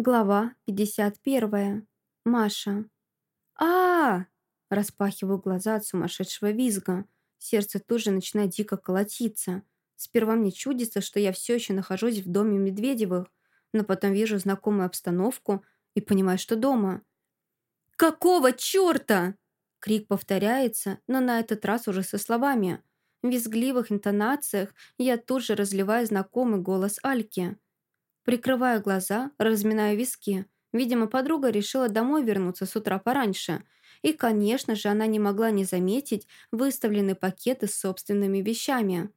Глава 51. Маша. а, Распахиваю глаза от сумасшедшего визга. Сердце тут же начинает дико колотиться. Сперва мне чудится, что я все еще нахожусь в доме Медведевых, но потом вижу знакомую обстановку и понимаю, что дома. «Какого черта?» Крик повторяется, но на этот раз уже со словами. В визгливых интонациях я тут же разливаю знакомый голос Альки – Прикрывая глаза, разминаю виски. Видимо, подруга решила домой вернуться с утра пораньше. И, конечно же, она не могла не заметить выставленные пакеты с собственными вещами.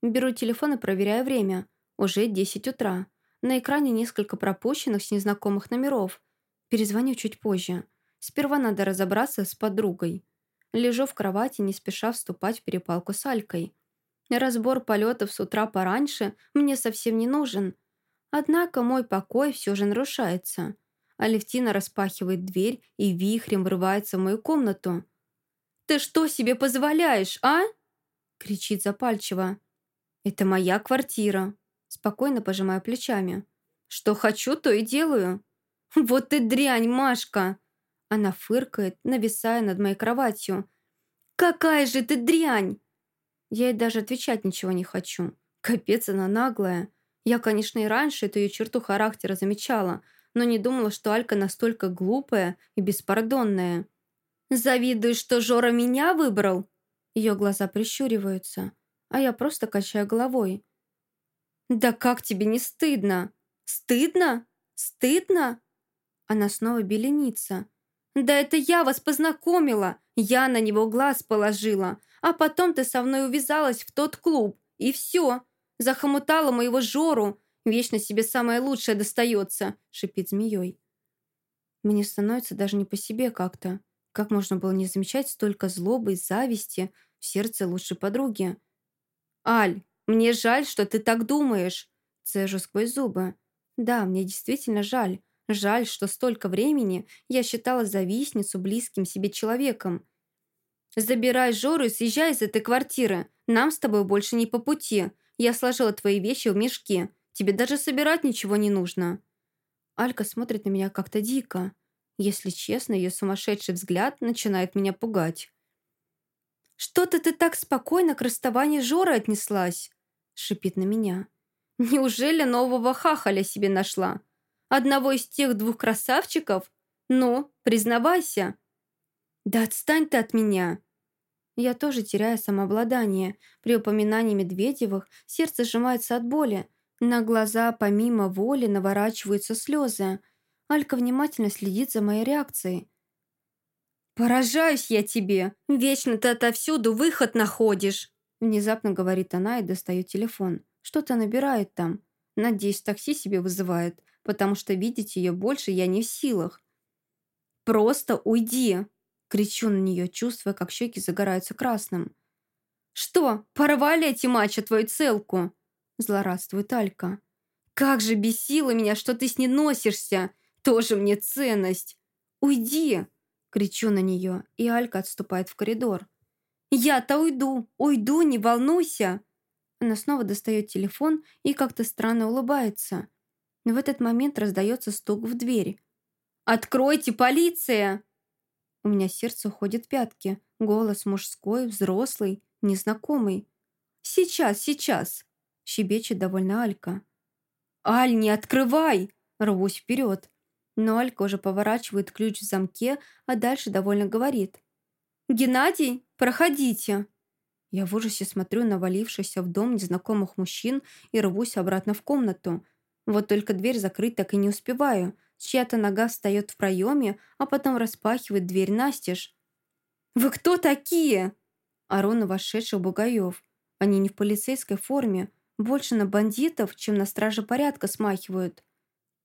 Беру телефон и проверяю время. Уже 10 утра. На экране несколько пропущенных с незнакомых номеров. Перезвоню чуть позже. Сперва надо разобраться с подругой. Лежу в кровати, не спеша вступать в перепалку с Алькой. Разбор полетов с утра пораньше мне совсем не нужен – Однако мой покой все же нарушается. Алевтина распахивает дверь и вихрем врывается в мою комнату. «Ты что себе позволяешь, а?» кричит запальчиво. «Это моя квартира». Спокойно пожимаю плечами. «Что хочу, то и делаю». «Вот ты дрянь, Машка!» Она фыркает, нависая над моей кроватью. «Какая же ты дрянь!» Я ей даже отвечать ничего не хочу. Капец она наглая. Я, конечно, и раньше эту ее черту характера замечала, но не думала, что Алька настолько глупая и беспардонная. «Завидуешь, что Жора меня выбрал?» Ее глаза прищуриваются, а я просто качаю головой. «Да как тебе не стыдно? Стыдно? Стыдно?» Она снова беленится. «Да это я вас познакомила! Я на него глаз положила, а потом ты со мной увязалась в тот клуб, и все!» Захомутала моего Жору. Вечно себе самое лучшее достается, шипит змеей. Мне становится даже не по себе как-то. Как можно было не замечать столько злобы и зависти в сердце лучшей подруги? «Аль, мне жаль, что ты так думаешь!» Цежу сквозь зубы. «Да, мне действительно жаль. Жаль, что столько времени я считала завистницу близким себе человеком. Забирай Жору и съезжай из этой квартиры. Нам с тобой больше не по пути. Я сложила твои вещи в мешки. Тебе даже собирать ничего не нужно». Алька смотрит на меня как-то дико. Если честно, ее сумасшедший взгляд начинает меня пугать. «Что-то ты так спокойно к расставанию Жоры отнеслась?» шипит на меня. «Неужели нового хахаля себе нашла? Одного из тех двух красавчиков? Ну, признавайся!» «Да отстань ты от меня!» Я тоже теряю самообладание. При упоминании Медведевых сердце сжимается от боли. На глаза помимо воли наворачиваются слезы. Алька внимательно следит за моей реакцией. «Поражаюсь я тебе! Вечно ты отовсюду выход находишь!» Внезапно говорит она и достает телефон. Что-то набирает там. Надеюсь, такси себе вызывает, потому что видеть ее больше я не в силах. «Просто уйди!» Кричу на нее, чувствуя, как щеки загораются красным. «Что, порвали эти мачо твою целку?» Злорадствует Алька. «Как же бесило меня, что ты с ней носишься! Тоже мне ценность! Уйди!» Кричу на нее, и Алька отступает в коридор. «Я-то уйду! Уйду, не волнуйся!» Она снова достает телефон и как-то странно улыбается. Но в этот момент раздается стук в дверь. «Откройте, полиция!» У меня сердце уходит в пятки. Голос мужской, взрослый, незнакомый. «Сейчас, сейчас!» – щебечет довольно Алька. «Аль, не открывай!» – рвусь вперед. Но Алька уже поворачивает ключ в замке, а дальше довольно говорит. «Геннадий, проходите!» Я в ужасе смотрю на валившихся в дом незнакомых мужчин и рвусь обратно в комнату. Вот только дверь закрыть так и не успеваю – Чья-то нога встает в проеме, а потом распахивает дверь настежь. «Вы кто такие?» Ору на вошедших бугаев. Они не в полицейской форме, больше на бандитов, чем на страже порядка смахивают.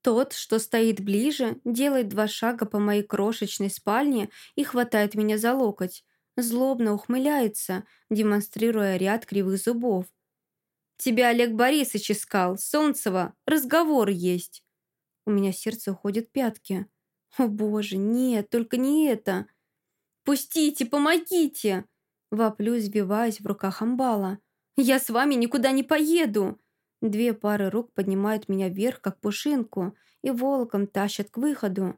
Тот, что стоит ближе, делает два шага по моей крошечной спальне и хватает меня за локоть. Злобно ухмыляется, демонстрируя ряд кривых зубов. «Тебя Олег Борисович искал, Солнцева, разговор есть». У меня сердце уходит пятки. О боже, нет, только не это. «Пустите, помогите!» Воплю, сбиваясь в руках амбала. «Я с вами никуда не поеду!» Две пары рук поднимают меня вверх, как пушинку, и волоком тащат к выходу.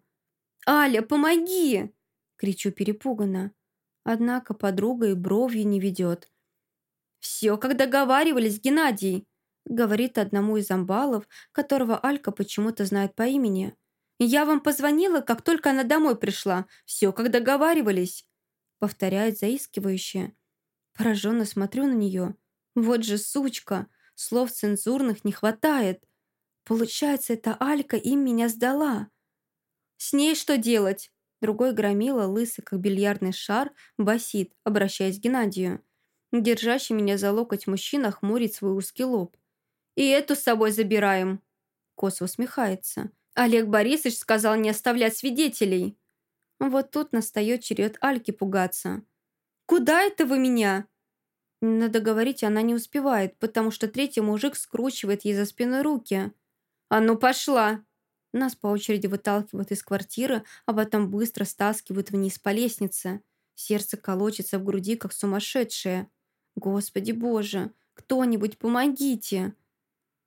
«Аля, помоги!» — кричу перепуганно. Однако подруга и бровью не ведет. «Все, как договаривались, Геннадий!» — говорит одному из амбалов, которого Алька почему-то знает по имени. «Я вам позвонила, как только она домой пришла. Все, как договаривались!» Повторяет заискивающе. Пораженно смотрю на нее. «Вот же сучка! Слов цензурных не хватает!» Получается, эта Алька им меня сдала. С ней что делать? Другой громила, лысый, как бильярдный шар, басит, обращаясь к Геннадию. Держащий меня за локоть мужчина хмурит свой узкий лоб. «И эту с собой забираем!» Косо усмехается. «Олег Борисович сказал не оставлять свидетелей!» Вот тут настает черед Альки пугаться. «Куда это вы меня?» Надо говорить, она не успевает, потому что третий мужик скручивает ей за спиной руки. «А ну пошла!» Нас по очереди выталкивают из квартиры, а потом быстро стаскивают вниз по лестнице. Сердце колочется в груди, как сумасшедшее. «Господи боже! Кто-нибудь помогите!»